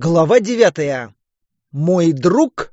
Глава девятая. Мой друг.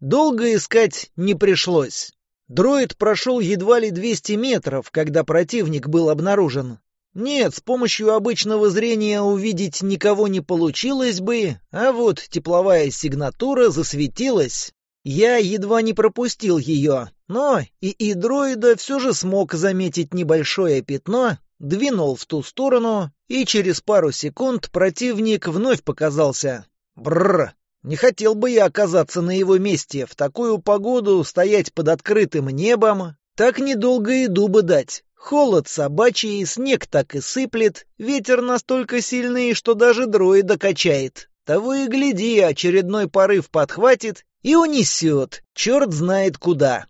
Долго искать не пришлось. Дроид прошел едва ли 200 метров, когда противник был обнаружен. Нет, с помощью обычного зрения увидеть никого не получилось бы, а вот тепловая сигнатура засветилась. Я едва не пропустил ее, но и и дроида все же смог заметить небольшое пятно, двинул в ту сторону, и через пару секунд противник вновь показался. Бррр! Не хотел бы я оказаться на его месте, в такую погоду стоять под открытым небом. Так недолго и дуба дать. Холод собачий, снег так и сыплет, ветер настолько сильный, что даже дроида качает. Того и гляди, очередной порыв подхватит и унесет, черт знает куда.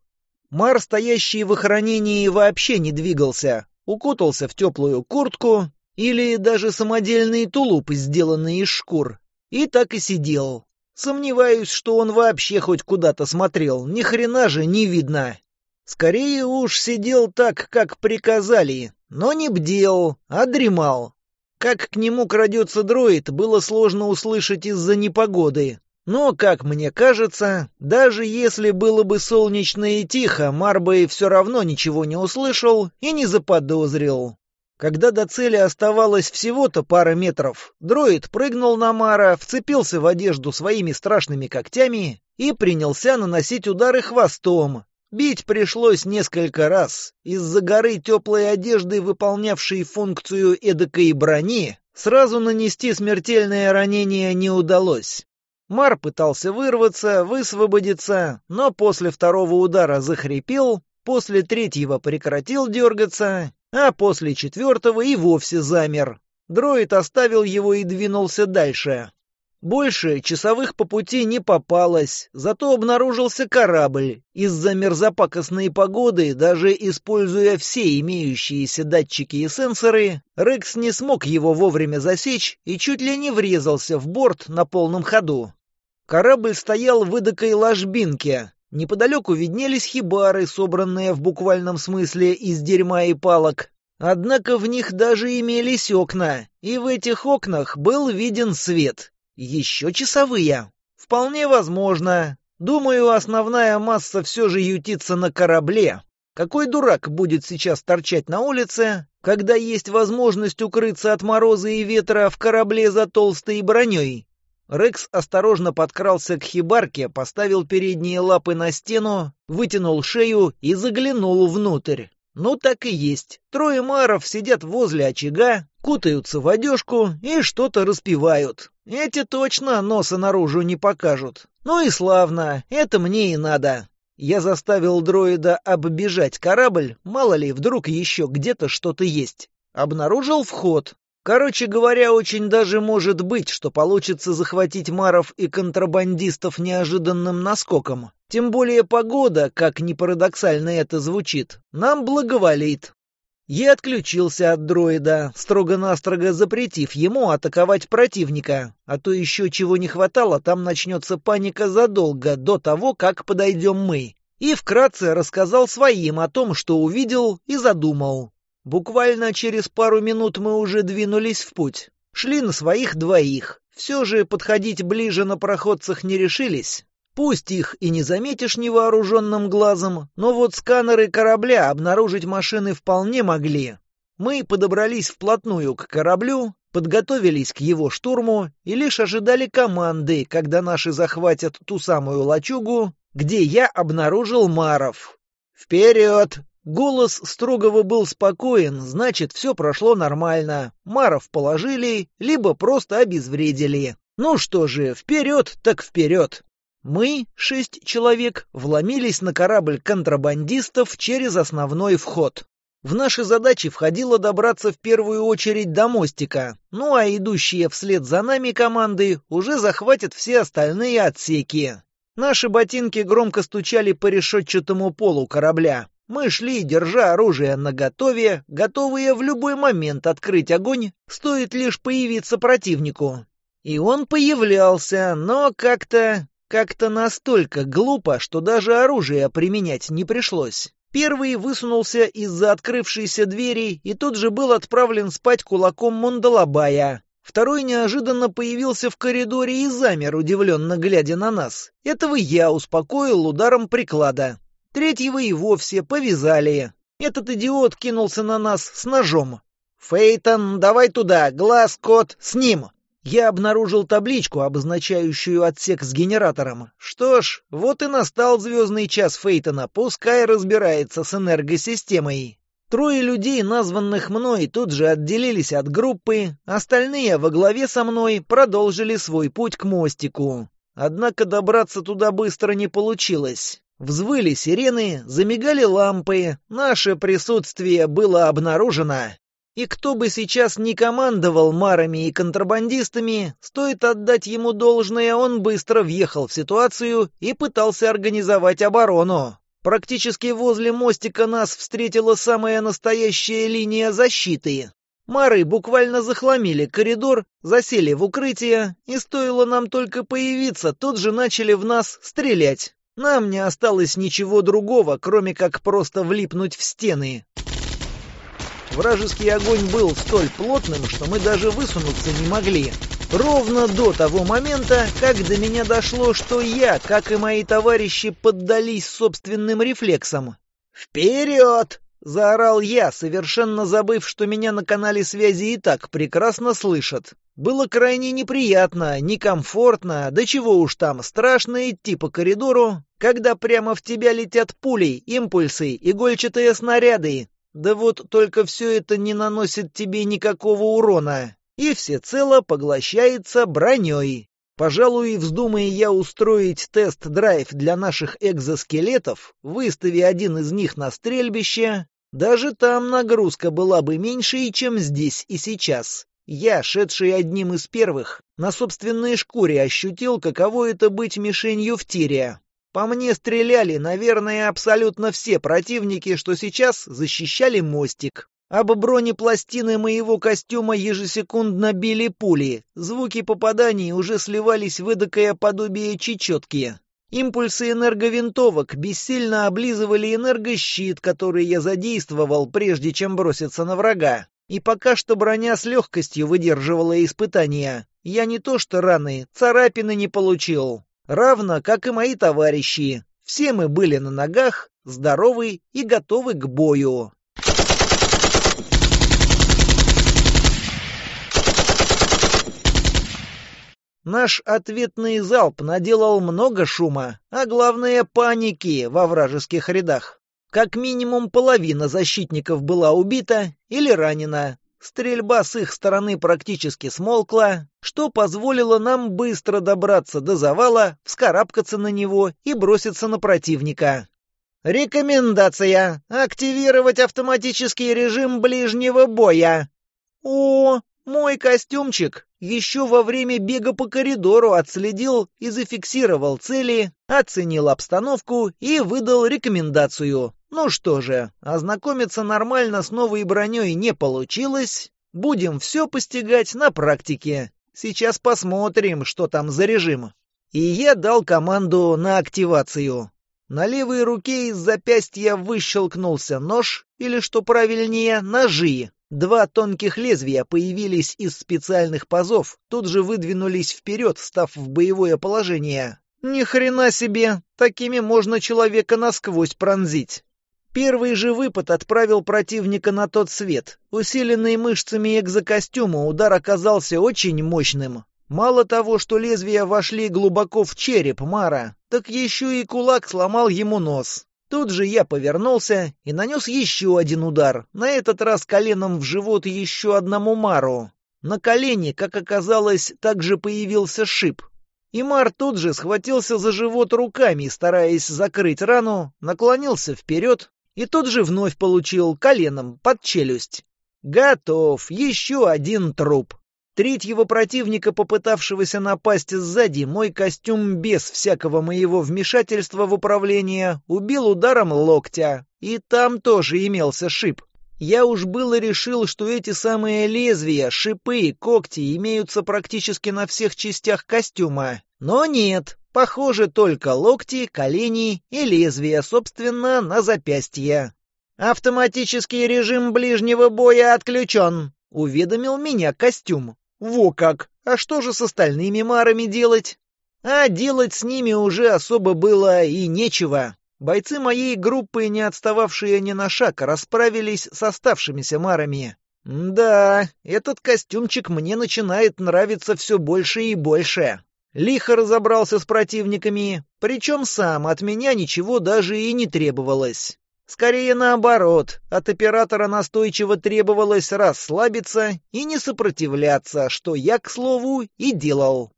Мар, стоящий в охранении, вообще не двигался, укутался в теплую куртку или даже самодельный тулуп, сделанный из шкур, и так и сидел. Сомневаюсь, что он вообще хоть куда-то смотрел, ни хрена же не видно. Скорее уж сидел так, как приказали, но не бдел, а дремал. Как к нему крадется дроид, было сложно услышать из-за непогоды, но, как мне кажется, даже если было бы солнечно и тихо, Марбэй все равно ничего не услышал и не заподозрил. Когда до цели оставалось всего-то пара метров, дроид прыгнул на Мара, вцепился в одежду своими страшными когтями и принялся наносить удары хвостом. Бить пришлось несколько раз. Из-за горы теплой одежды, выполнявшей функцию эдакой брони, сразу нанести смертельное ранение не удалось. Мар пытался вырваться, высвободиться, но после второго удара захрипел, после третьего прекратил дергаться, а после четвертого и вовсе замер. Дроид оставил его и двинулся дальше. Больше часовых по пути не попалось, зато обнаружился корабль. Из-за мерзопакостной погоды, даже используя все имеющиеся датчики и сенсоры, Рекс не смог его вовремя засечь и чуть ли не врезался в борт на полном ходу. Корабль стоял в выдокой ложбинке. Неподалеку виднелись хибары, собранные в буквальном смысле из дерьма и палок, Однако в них даже имелись окна, и в этих окнах был виден свет. Еще часовые? Вполне возможно. Думаю, основная масса все же ютится на корабле. Какой дурак будет сейчас торчать на улице, когда есть возможность укрыться от мороза и ветра в корабле за толстой броней? Рекс осторожно подкрался к хибарке, поставил передние лапы на стену, вытянул шею и заглянул внутрь. Ну так и есть. Трое маров сидят возле очага, кутаются в одежку и что-то распевают. Эти точно носа наружу не покажут. Ну и славно, это мне и надо. Я заставил дроида оббежать корабль, мало ли, вдруг еще где-то что-то есть. Обнаружил вход. Короче говоря, очень даже может быть, что получится захватить маров и контрабандистов неожиданным наскоком. Тем более погода, как ни парадоксально это звучит, нам благоволит. Я отключился от дроида, строго-настрого запретив ему атаковать противника, а то еще чего не хватало, там начнется паника задолго до того, как подойдем мы. И вкратце рассказал своим о том, что увидел и задумал. Буквально через пару минут мы уже двинулись в путь. Шли на своих двоих. Все же подходить ближе на проходцах не решились, Пусть их и не заметишь невооруженным глазом, но вот сканеры корабля обнаружить машины вполне могли. Мы подобрались вплотную к кораблю, подготовились к его штурму и лишь ожидали команды, когда наши захватят ту самую лачугу, где я обнаружил Маров. «Вперед!» Голос строгого был спокоен, значит, все прошло нормально. Маров положили, либо просто обезвредили. Ну что же, вперед так вперед. Мы, шесть человек, вломились на корабль контрабандистов через основной вход. В наши задачи входило добраться в первую очередь до мостика, ну а идущие вслед за нами команды уже захватят все остальные отсеки. Наши ботинки громко стучали по решетчатому полу корабля. Мы шли, держа оружие наготове, готовые в любой момент открыть огонь, стоит лишь появиться противнику. И он появлялся, но как-то как-то настолько глупо, что даже оружие применять не пришлось. Первый высунулся из-за открывшейся двери и тут же был отправлен спать кулаком Мандалабая. Второй неожиданно появился в коридоре и замер, удивленно глядя на нас. Этого я успокоил ударом приклада. Третьего и вовсе повязали. Этот идиот кинулся на нас с ножом. «Фейтон, давай туда, глаз, кот, с ним!» я обнаружил табличку, обозначающую отсек с генератором. Что ж, вот и настал звездный час Фейтона, пускай разбирается с энергосистемой. Трое людей, названных мной, тут же отделились от группы, остальные во главе со мной продолжили свой путь к мостику. Однако добраться туда быстро не получилось. Взвыли сирены, замигали лампы, наше присутствие было обнаружено, и кто бы сейчас ни командовал марами и контрабандистами, стоит отдать ему должное, он быстро въехал в ситуацию и пытался организовать оборону. Практически возле мостика нас встретила самая настоящая линия защиты. Мары буквально захламили коридор, засели в укрытие, и стоило нам только появиться, тут же начали в нас стрелять. Нам не осталось ничего другого, кроме как просто влипнуть в стены. Вражеский огонь был столь плотным, что мы даже высунуться не могли. Ровно до того момента, как до меня дошло, что я, как и мои товарищи, поддались собственным рефлексам. «Вперед!» — заорал я, совершенно забыв, что меня на канале связи и так прекрасно слышат. Было крайне неприятно, некомфортно, да чего уж там, страшно идти по коридору, когда прямо в тебя летят пули, импульсы, игольчатые снаряды, да вот только все это не наносит тебе никакого урона и всецело поглощается броней. Пожалуй, вздумая я устроить тест-драйв для наших экзоскелетов, выстави один из них на стрельбище, даже там нагрузка была бы меньше, чем здесь и сейчас. Я, шедший одним из первых, на собственной шкуре ощутил, каково это быть мишенью в тире. По мне стреляли, наверное, абсолютно все противники, что сейчас защищали мостик. Об бронепластины моего костюма ежесекундно били пули. Звуки попаданий уже сливались в эдакое подобие чечетки. Импульсы энерговинтовок бессильно облизывали энергощит, который я задействовал, прежде чем броситься на врага. И пока что броня с легкостью выдерживала испытания. Я не то что раны, царапины не получил равно как и мои товарищи. Все мы были на ногах, здоровы и готовы к бою. Наш ответный залп наделал много шума, а главное паники во вражеских рядах. Как минимум половина защитников была убита или ранена, Стрельба с их стороны практически смолкла, что позволило нам быстро добраться до завала, вскарабкаться на него и броситься на противника. Рекомендация: активировать автоматический режим ближнего боя. О, мой костюмчик еще во время бега по коридору отследил и зафиксировал цели, оценил обстановку и выдал рекомендацию. Ну что же, ознакомиться нормально с новой броней не получилось. Будем все постигать на практике. Сейчас посмотрим, что там за режим. И я дал команду на активацию. На левой руке из запястья выщелкнулся нож, или, что правильнее, ножи, Два тонких лезвия появились из специальных пазов, тут же выдвинулись вперед, став в боевое положение. Ни хрена себе, такими можно человека насквозь пронзить. Первый же выпад отправил противника на тот свет. Усиленный мышцами экзокостюма удар оказался очень мощным. Мало того, что лезвия вошли глубоко в череп Мара, так еще и кулак сломал ему нос. Тут же я повернулся и нанес еще один удар, на этот раз коленом в живот еще одному Мару. На колене, как оказалось, также появился шип. И Мар тут же схватился за живот руками, стараясь закрыть рану, наклонился вперед и тут же вновь получил коленом под челюсть. Готов, еще один труп. Третьего противника, попытавшегося напасть сзади, мой костюм без всякого моего вмешательства в управление убил ударом локтя. И там тоже имелся шип. Я уж было решил, что эти самые лезвия, шипы и когти имеются практически на всех частях костюма. Но нет, похоже только локти, колени и лезвия, собственно, на запястье. «Автоматический режим ближнего боя отключен», — уведомил меня костюм. Во как! А что же с остальными марами делать? А делать с ними уже особо было и нечего. Бойцы моей группы, не отстававшие ни на шаг, расправились с оставшимися марами. Да, этот костюмчик мне начинает нравиться все больше и больше. Лихо разобрался с противниками, причем сам от меня ничего даже и не требовалось. Скорее наоборот, от оператора настойчиво требовалось расслабиться и не сопротивляться, что я, к слову, и делал.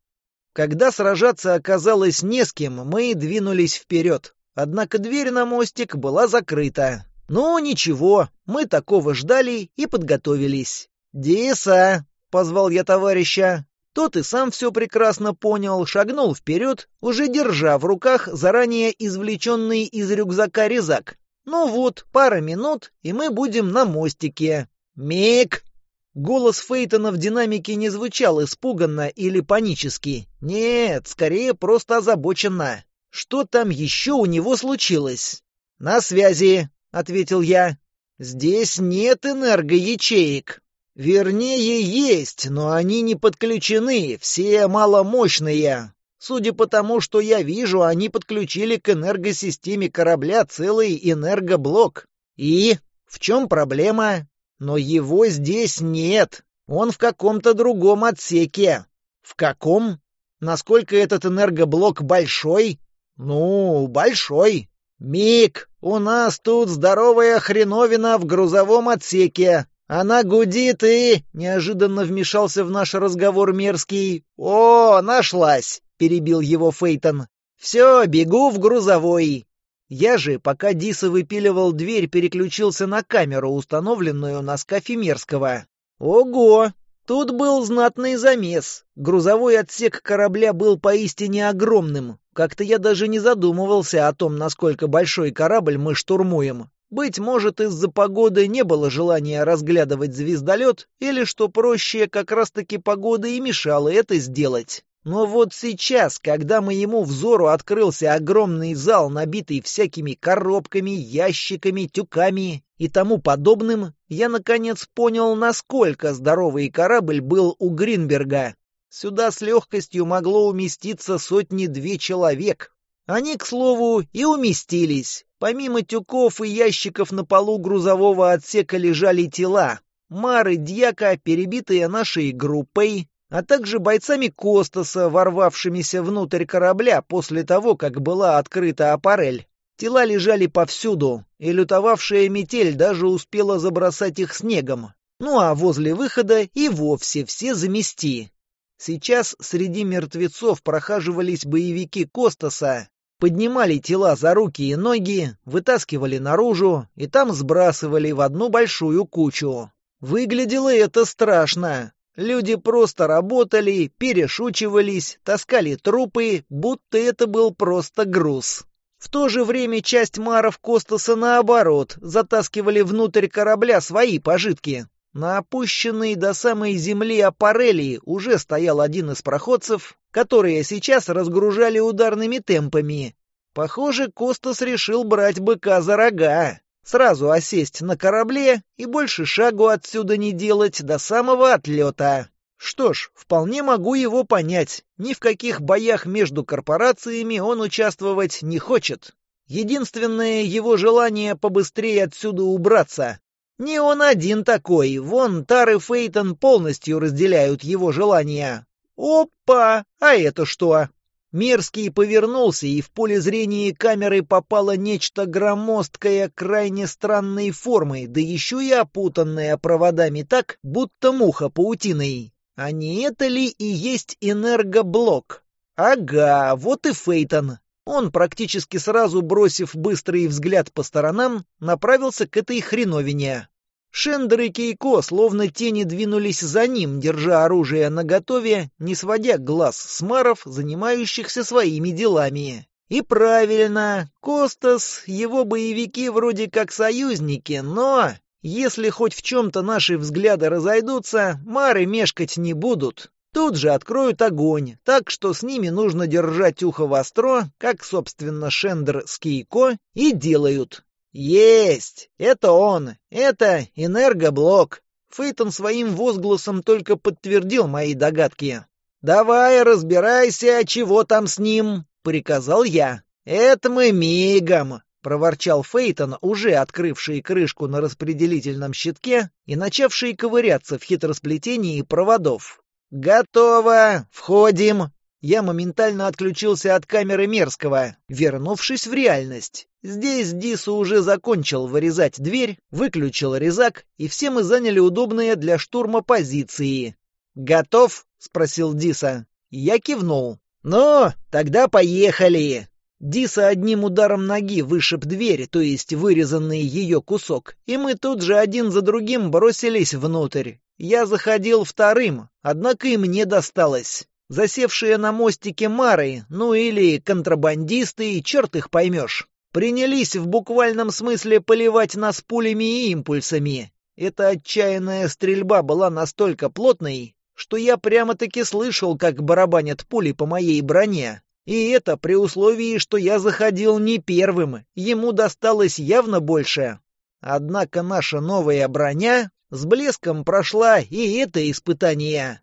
Когда сражаться оказалось не с кем, мы двинулись вперед. Однако дверь на мостик была закрыта. Но ничего, мы такого ждали и подготовились. «Диса!» — позвал я товарища. Тот и сам все прекрасно понял, шагнул вперед, уже держа в руках заранее извлеченный из рюкзака резак, ну вот, пара минут, и мы будем на мостике. Мик. Голос Фейтона в динамике не звучал испуганно или панически. Нет, скорее просто озабоченно. Что там еще у него случилось? «На связи», — ответил я. «Здесь нет энергоячеек. Вернее, есть, но они не подключены, все маломощные. Судя по тому, что я вижу, они подключили к энергосистеме корабля целый энергоблок. И в чем проблема? Но его здесь нет. Он в каком-то другом отсеке. В каком? Насколько этот энергоблок большой? Ну, большой. Мик, у нас тут здоровая хреновина в грузовом отсеке. «Она гудит и...» — неожиданно вмешался в наш разговор мерзкий. «О, нашлась!» — перебил его Фейтон. «Все, бегу в грузовой!» Я же, пока Диса выпиливал дверь, переключился на камеру, установленную на скафе Мерзкого. «Ого! Тут был знатный замес. Грузовой отсек корабля был поистине огромным. Как-то я даже не задумывался о том, насколько большой корабль мы штурмуем. Быть может, из-за погоды не было желания разглядывать звездолет, или, что проще, как раз-таки погода и мешала это сделать. Но вот сейчас, когда моему взору открылся огромный зал, набитый всякими коробками, ящиками, тюками и тому подобным, я наконец понял, насколько здоровый корабль был у Гринберга. Сюда с легкостью могло уместиться сотни-две человек. Они, к слову, и уместились. Помимо тюков и ящиков на полу грузового отсека лежали тела. Мары Дьяка, перебитые нашей группой, а также бойцами Костаса, ворвавшимися внутрь корабля после того, как была открыта аппарель. Тела лежали повсюду, и лютовавшая метель даже успела забросать их снегом. Ну а возле выхода и вовсе все замести. Сейчас среди мертвецов прохаживались боевики Костаса, поднимали тела за руки и ноги, вытаскивали наружу и там сбрасывали в одну большую кучу. Выглядело это страшно. Люди просто работали, перешучивались, таскали трупы, будто это был просто груз. В то же время часть маров Костаса, наоборот, затаскивали внутрь корабля свои пожитки. На опущенной до самой земли аппарелии уже стоял один из проходцев, которые сейчас разгружали ударными темпами. Похоже, Костас решил брать быка за рога. Сразу осесть на корабле и больше шагу отсюда не делать до самого отлета. Что ж, вполне могу его понять. Ни в каких боях между корпорациями он участвовать не хочет. Единственное его желание побыстрее отсюда убраться. Не он один такой, вон Тар и Фейтон полностью разделяют его желания. Опа! А это что? Мерзкий повернулся, и в поле зрения камеры попало нечто громоздкое, крайне странной формы, да еще и опутанное проводами так, будто муха паутиной. А не это ли и есть энергоблок? Ага, вот и Фейтон. Он, практически сразу бросив быстрый взгляд по сторонам, направился к этой хреновине. Шендер и Кейко словно тени двинулись за ним, держа оружие наготове, не сводя глаз с маров, занимающихся своими делами. И правильно, Костас, его боевики вроде как союзники, но... Если хоть в чем-то наши взгляды разойдутся, мары мешкать не будут. Тут же откроют огонь, так что с ними нужно держать ухо востро, как, собственно, Шендер с Кейко и делают. Есть! Это он! Это энергоблок! Фейтон своим возгласом только подтвердил мои догадки. «Давай разбирайся, чего там с ним!» — приказал я. «Это мы мигом!» — проворчал Фейтон, уже открывший крышку на распределительном щитке и начавший ковыряться в хитросплетении проводов. «Готово! Входим!» я моментально отключился от камеры Мерзкого, вернувшись в реальность. Здесь Дису уже закончил вырезать дверь, выключил резак, и все мы заняли удобные для штурма позиции. «Готов?» — спросил Диса. Я кивнул. «Ну, тогда поехали!» Диса одним ударом ноги вышиб дверь, то есть вырезанный ее кусок, и мы тут же один за другим бросились внутрь. Я заходил вторым, однако и мне досталось. Засевшие на мостике мары, ну или контрабандисты, и черт их поймешь, принялись в буквальном смысле поливать нас пулями и импульсами. Эта отчаянная стрельба была настолько плотной, что я прямо-таки слышал, как барабанят пули по моей броне. И это при условии, что я заходил не первым, ему досталось явно больше. Однако наша новая броня с блеском прошла и это испытание.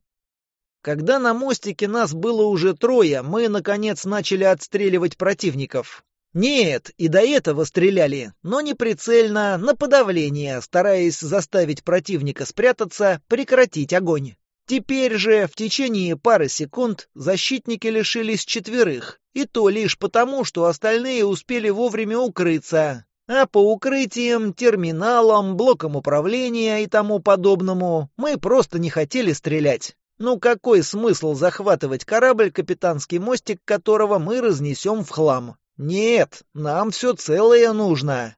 Когда на мостике нас было уже трое, мы, наконец, начали отстреливать противников. Нет, и до этого стреляли, но не прицельно, на подавление, стараясь заставить противника спрятаться, прекратить огонь. Теперь же, в течение пары секунд, защитники лишились четверых, и то лишь потому, что остальные успели вовремя укрыться. А по укрытиям, терминалам, блокам управления и тому подобному мы просто не хотели стрелять. Ну какой смысл захватывать корабль, капитанский мостик которого мы разнесем в хлам? Нет, нам все целое нужно.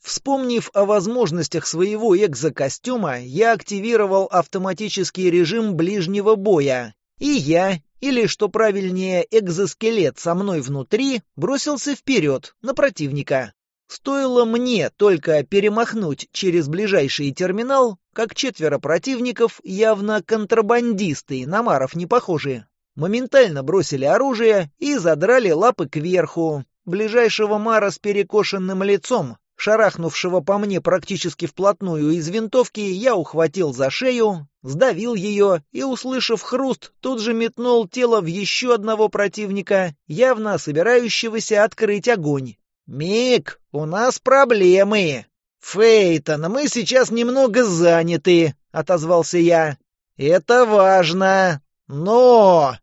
Вспомнив о возможностях своего экзокостюма, я активировал автоматический режим ближнего боя. И я, или, что правильнее, экзоскелет со мной внутри, бросился вперед, на противника. Стоило мне только перемахнуть через ближайший терминал, как четверо противников, явно контрабандисты, намаров не похожие, моментально бросили оружие и задрали лапы кверху. Ближайшего мара с перекошенным лицом, шарахнувшего по мне практически вплотную из винтовки, я ухватил за шею, сдавил ее и, услышав хруст, тут же метнул тело в еще одного противника, явно собирающегося открыть огонь. «Мик, у нас проблемы!» «Фейтон, мы сейчас немного заняты», — отозвался я. «Это важно. Но...»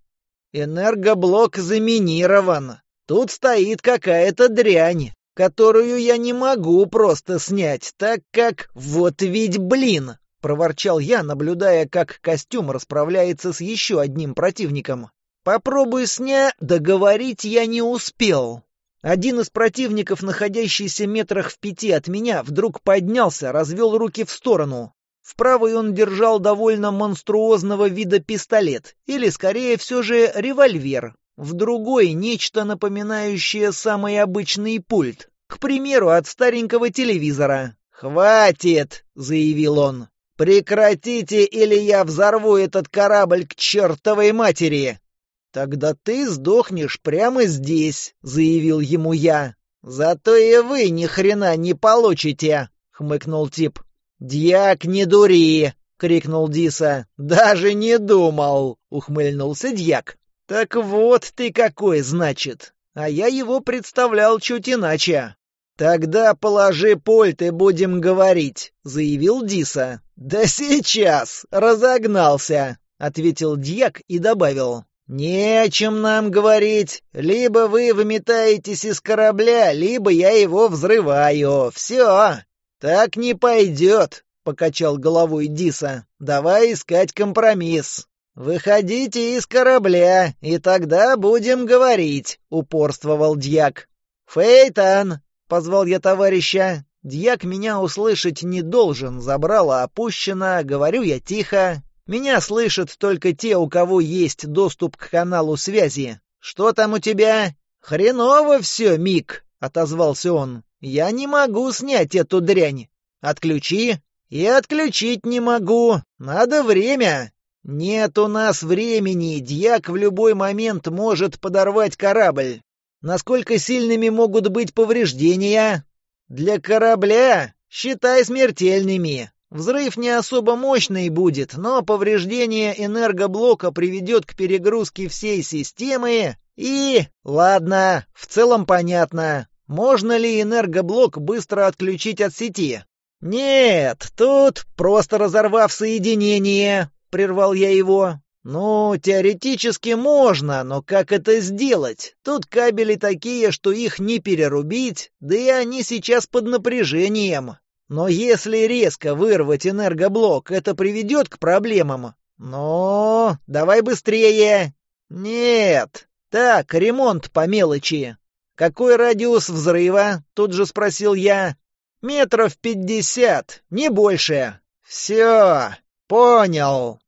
«Энергоблок заминирован. Тут стоит какая-то дрянь, которую я не могу просто снять, так как... Вот ведь блин!» — проворчал я, наблюдая, как костюм расправляется с еще одним противником. «Попробуй сня...» Договорить я не успел. Один из противников, находящийся метрах в пяти от меня, вдруг поднялся, развел руки в сторону. В правой он держал довольно монструозного вида пистолет, или, скорее, все же револьвер. В другой — нечто напоминающее самый обычный пульт. К примеру, от старенького телевизора. «Хватит!» — заявил он. «Прекратите, или я взорву этот корабль к чертовой матери!» «Тогда ты сдохнешь прямо здесь», — заявил ему я. «Зато и вы ни хрена не получите», — хмыкнул тип. «Дьяк, не дури!» — крикнул Диса. «Даже не думал!» — ухмыльнулся дьяк. «Так вот ты какой, значит! А я его представлял чуть иначе!» «Тогда положи пульт и будем говорить», — заявил Диса. «Да сейчас! Разогнался!» — ответил дьяк и добавил. «Нечем нам говорить. Либо вы выметаетесь из корабля, либо я его взрываю. Все. Так не пойдет», — покачал головой Диса. «Давай искать компромисс». «Выходите из корабля, и тогда будем говорить», — упорствовал дьяк. «Фейтан!» — позвал я товарища. Дьяк меня услышать не должен, забрала опущено, говорю я тихо, меня слышат только те, у кого есть доступ к каналу связи. Что там у тебя? Хреново все, Мик, отозвался он. Я не могу снять эту дрянь. Отключи. И отключить не могу. Надо время. Нет у нас времени. Дьяк в любой момент может подорвать корабль. Насколько сильными могут быть повреждения? Для корабля считай смертельными. Взрыв не особо мощный будет, но повреждение энергоблока приведет к перегрузке всей системы и... Ладно, в целом понятно. Можно ли энергоблок быстро отключить от сети? Нет, тут просто разорвав соединение, прервал я его. Ну, теоретически можно, но как это сделать? Тут кабели такие, что их не перерубить, да и они сейчас под напряжением. Но если резко вырвать энергоблок, это приведет к проблемам. Но давай быстрее. Нет. Так, ремонт по мелочи. Какой радиус взрыва? Тут же спросил я. Метров пятьдесят, не больше. Все, понял.